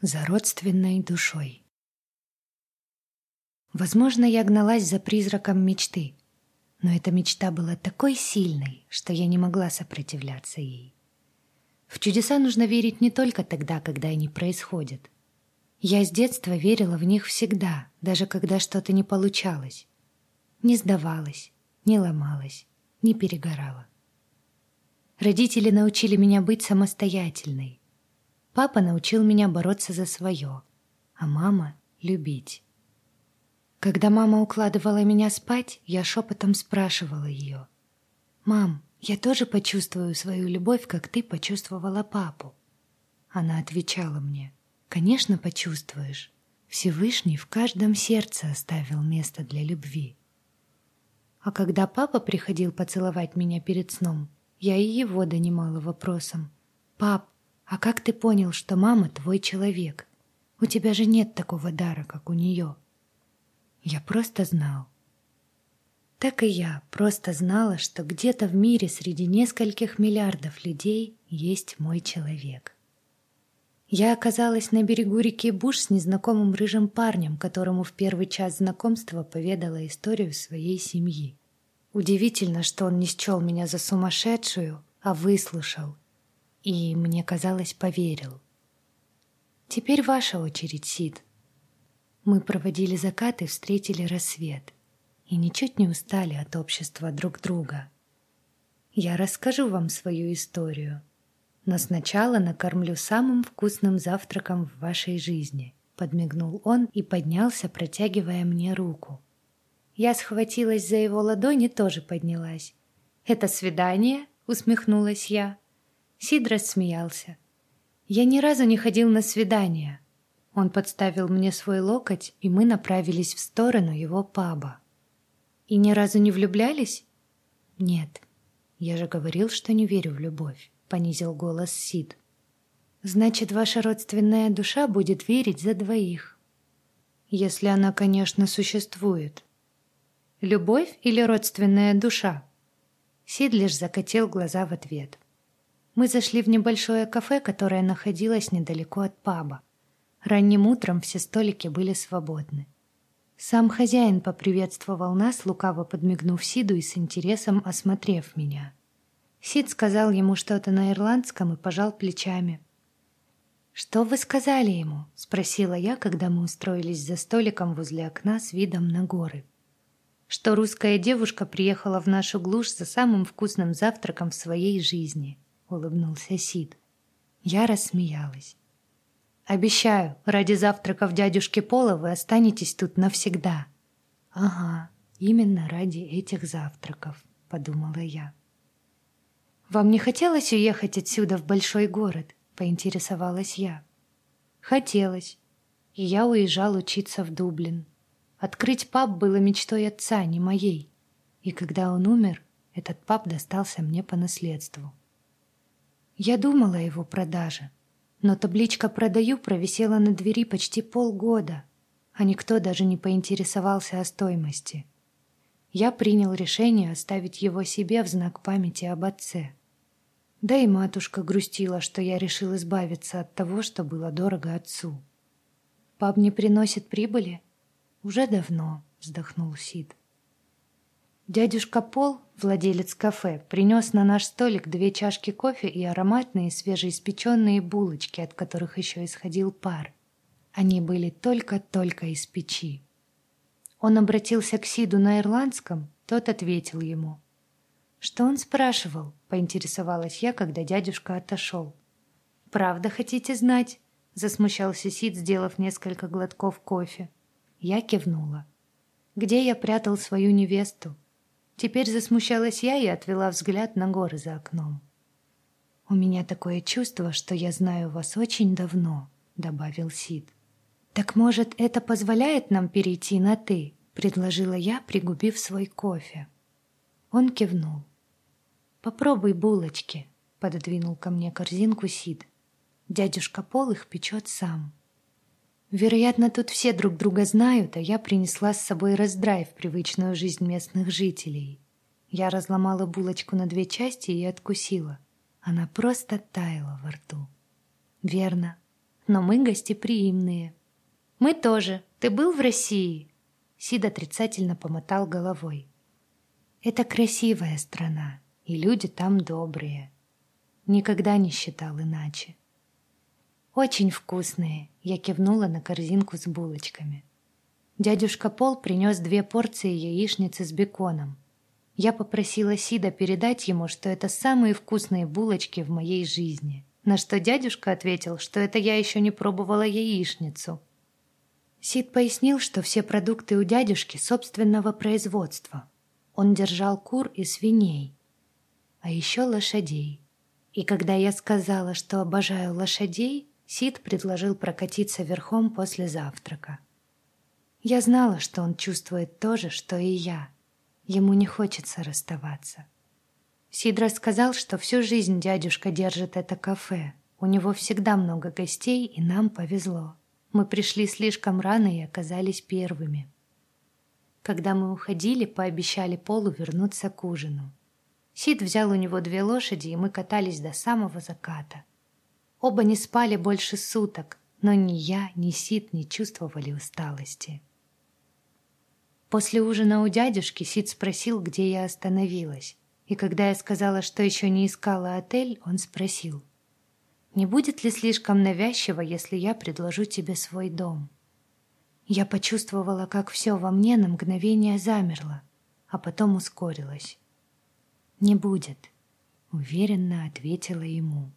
за родственной душой. Возможно, я гналась за призраком мечты, но эта мечта была такой сильной, что я не могла сопротивляться ей. В чудеса нужно верить не только тогда, когда они происходят. Я с детства верила в них всегда, даже когда что-то не получалось. Не сдавалась, не ломалась, не перегорала. Родители научили меня быть самостоятельной, Папа научил меня бороться за свое, а мама — любить. Когда мама укладывала меня спать, я шепотом спрашивала ее. «Мам, я тоже почувствую свою любовь, как ты почувствовала папу?» Она отвечала мне. «Конечно, почувствуешь. Всевышний в каждом сердце оставил место для любви». А когда папа приходил поцеловать меня перед сном, я и его донимала вопросом. «Пап, а как ты понял, что мама твой человек? У тебя же нет такого дара, как у нее. Я просто знал. Так и я просто знала, что где-то в мире среди нескольких миллиардов людей есть мой человек. Я оказалась на берегу реки Буш с незнакомым рыжим парнем, которому в первый час знакомства поведала историю своей семьи. Удивительно, что он не счел меня за сумасшедшую, а выслушал — и, мне казалось, поверил. Теперь ваша очередь, Сид. Мы проводили закат и встретили рассвет, и ничуть не устали от общества друг друга. Я расскажу вам свою историю, но сначала накормлю самым вкусным завтраком в вашей жизни, подмигнул он и поднялся, протягивая мне руку. Я схватилась за его ладонь и тоже поднялась. «Это свидание?» — усмехнулась я. Сид рассмеялся. «Я ни разу не ходил на свидания». Он подставил мне свой локоть, и мы направились в сторону его паба. «И ни разу не влюблялись?» «Нет. Я же говорил, что не верю в любовь», — понизил голос Сид. «Значит, ваша родственная душа будет верить за двоих». «Если она, конечно, существует». «Любовь или родственная душа?» Сид лишь закатил глаза в ответ. Мы зашли в небольшое кафе, которое находилось недалеко от паба. Ранним утром все столики были свободны. Сам хозяин поприветствовал нас, лукаво подмигнув Сиду и с интересом осмотрев меня. Сид сказал ему что-то на ирландском и пожал плечами. «Что вы сказали ему?» — спросила я, когда мы устроились за столиком возле окна с видом на горы. «Что русская девушка приехала в нашу глушь за самым вкусным завтраком в своей жизни», — улыбнулся Сид. Я рассмеялась. «Обещаю, ради завтраков дядюшки Пола вы останетесь тут навсегда». «Ага, именно ради этих завтраков», — подумала я. «Вам не хотелось уехать отсюда в большой город?» — поинтересовалась я. «Хотелось. И я уезжал учиться в Дублин. Открыть паб было мечтой отца, не моей. И когда он умер, этот паб достался мне по наследству. Я думала о его продаже, но табличка «Продаю» провисела на двери почти полгода, а никто даже не поинтересовался о стоимости. Я принял решение оставить его себе в знак памяти об отце. Да и матушка грустила, что я решил избавиться от того, что было дорого отцу. «Пап не приносит прибыли?» «Уже давно», — вздохнул Сид. Дядюшка Пол, владелец кафе, принес на наш столик две чашки кофе и ароматные свежеиспеченные булочки, от которых еще исходил пар. Они были только-только из печи. Он обратился к Сиду на ирландском, тот ответил ему. «Что он спрашивал?» — поинтересовалась я, когда дядюшка отошел. «Правда хотите знать?» — засмущался Сид, сделав несколько глотков кофе. Я кивнула. «Где я прятал свою невесту?» Теперь засмущалась я и отвела взгляд на горы за окном. «У меня такое чувство, что я знаю вас очень давно», — добавил Сид. «Так, может, это позволяет нам перейти на «ты», — предложила я, пригубив свой кофе. Он кивнул. «Попробуй булочки», — пододвинул ко мне корзинку Сид. «Дядюшка Пол их печет сам». Вероятно, тут все друг друга знают, а я принесла с собой раздрай в привычную жизнь местных жителей. Я разломала булочку на две части и откусила. Она просто таяла во рту. Верно. но мы гостеприимные». «Мы тоже. Ты был в России?» Сид отрицательно помотал головой. «Это красивая страна, и люди там добрые. Никогда не считал иначе». «Очень вкусные», — я кивнула на корзинку с булочками. Дядюшка Пол принес две порции яичницы с беконом. Я попросила Сида передать ему, что это самые вкусные булочки в моей жизни, на что дядюшка ответил, что это я еще не пробовала яичницу — Сид пояснил, что все продукты у дядюшки собственного производства. Он держал кур и свиней, а еще лошадей. И когда я сказала, что обожаю лошадей, Сид предложил прокатиться верхом после завтрака. Я знала, что он чувствует то же, что и я. Ему не хочется расставаться. Сид рассказал, что всю жизнь дядюшка держит это кафе. У него всегда много гостей, и нам повезло. Мы пришли слишком рано и оказались первыми. Когда мы уходили, пообещали Полу вернуться к ужину. Сид взял у него две лошади, и мы катались до самого заката. Оба не спали больше суток, но ни я, ни Сид не чувствовали усталости. После ужина у дядюшки Сид спросил, где я остановилась. И когда я сказала, что еще не искала отель, он спросил, не будет ли слишком навязчиво, если я предложу тебе свой дом? Я почувствовала, как все во мне на мгновение замерло, а потом ускорилось. «Не будет», — уверенно ответила ему.